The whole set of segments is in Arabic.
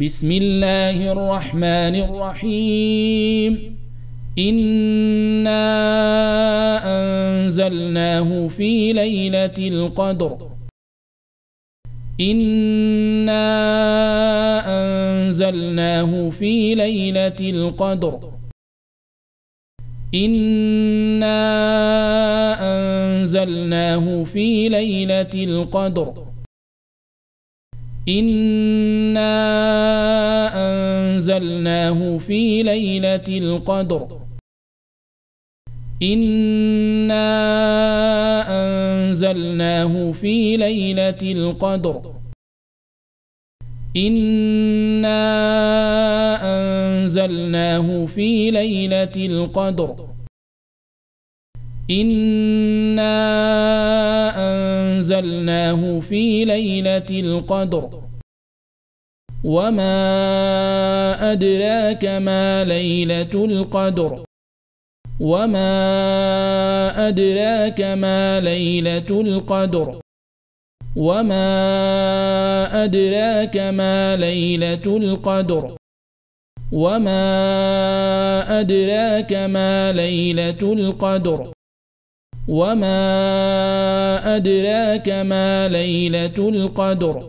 بسم الله الرحمن الرحيم. إنا أنزلناه في ليلة القدر. إنا أنزلناه في ليلة القدر. إنا أنزلناه في ليلة القدر. إنا أنزلناه في ليلة القدر. إنا أنزلناه في ليلة القدر. إنا أنزلناه في ليلة القدر. إنا أنزلناه في ليلة القدر. وما أدراك ما ليلة القدر وما أدراك ما ليلة القدر وما أدراك ما ليلة القدر وما أدراك ما ليلة القدر وما أدراك ما ليلة القدر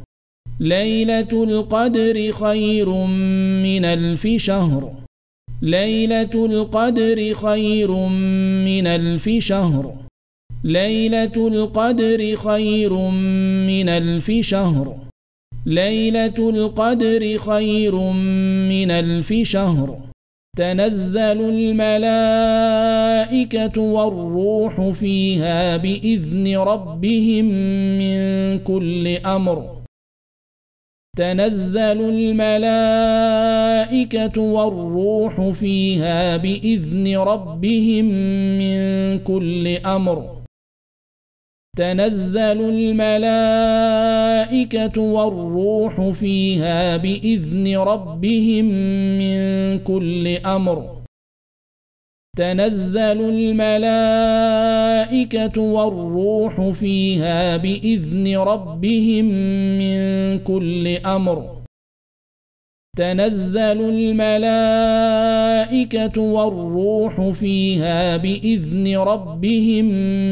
ليلة القدر خير من ألف شهر. ليلة القدر خير من ألف شهر. ليلة القدر خير من ألف شهر. ليلة القدر خير من ألف شهر. تنزل الملائكة والروح فيها بإذن ربهم من كل أمر. تنزل الملائكة والروح فيها بإذن ربهم من كل أمر. تنزل الملائكة والروح فيها بإذن ربهم من كل أمر. تنزل الملائكة والروح فيها بإذن ربهم من كل أمر. تنزل الملائكة والروح فيها بإذن ربهم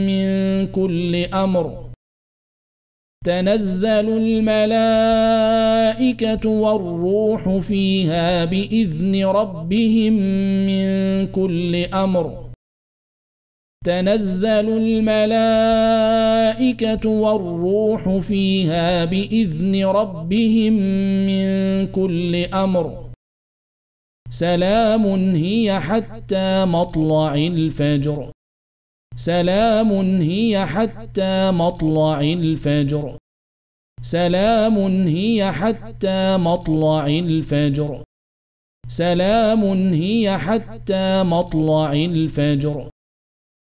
من كل أمر. تنزل الملائكة والروح فيها بإذن ربهم من كل أمر. تنزل الملائكة والروح فيها بإذن ربهم من كل أمر. سلام هي حتى مطلع الفجر. سلام هي حتى مطلع الفجر. سلام هي حتى مطلع الفجر. سلام هي حتى مطلع الفجر.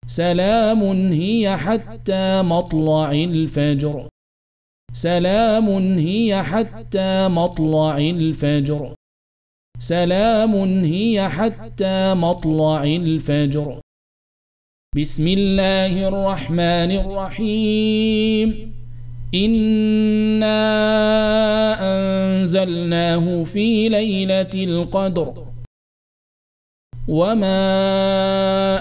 سلام هي حتى مطلع الفجر. سلام هي حتى مطلع الفجر. سلام هي حتى مطلع الفجر. بسم الله الرحمن الرحيم. إنا أنزلناه في ليلة القدر. وما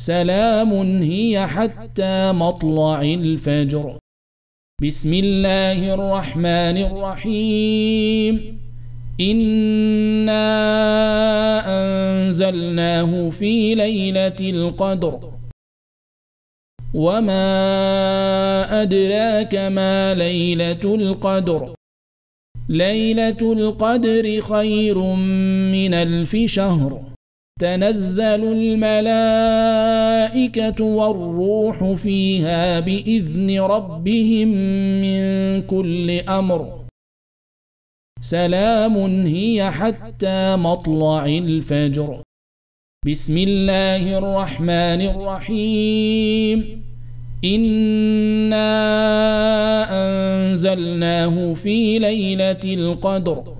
سلام هي حتى مطلع الفجر. بسم الله الرحمن الرحيم. إنا أنزلناه في ليلة القدر. وما أدراك ما ليلة القدر. ليلة القدر خير من ألف شهر. تنزل الملائكة والروح فيها بإذن ربهم من كل أمر. سلام هي حتى مطلع الفجر. بسم الله الرحمن الرحيم. إنا أنزلناه في ليلة القدر.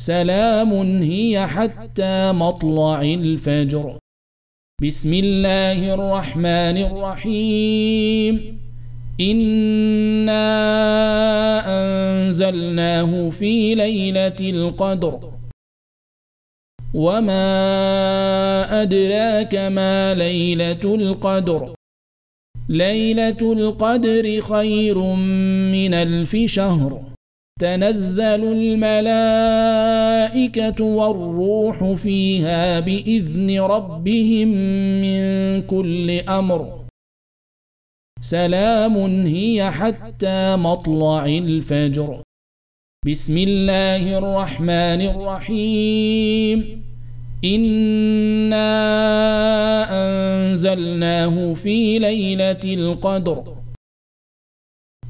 سلام هي حتى مطلع الفجر. بسم الله الرحمن الرحيم. إنا أنزلناه في ليلة القدر. وما أدراك ما ليلة القدر. ليلة القدر خير من ألف شهر. تنزل الملائكة والروح فيها بإذن ربهم من كل أمر. سلام هي حتى مطلع الفجر. بسم الله الرحمن الرحيم. إنا أنزلناه في ليلة القدر.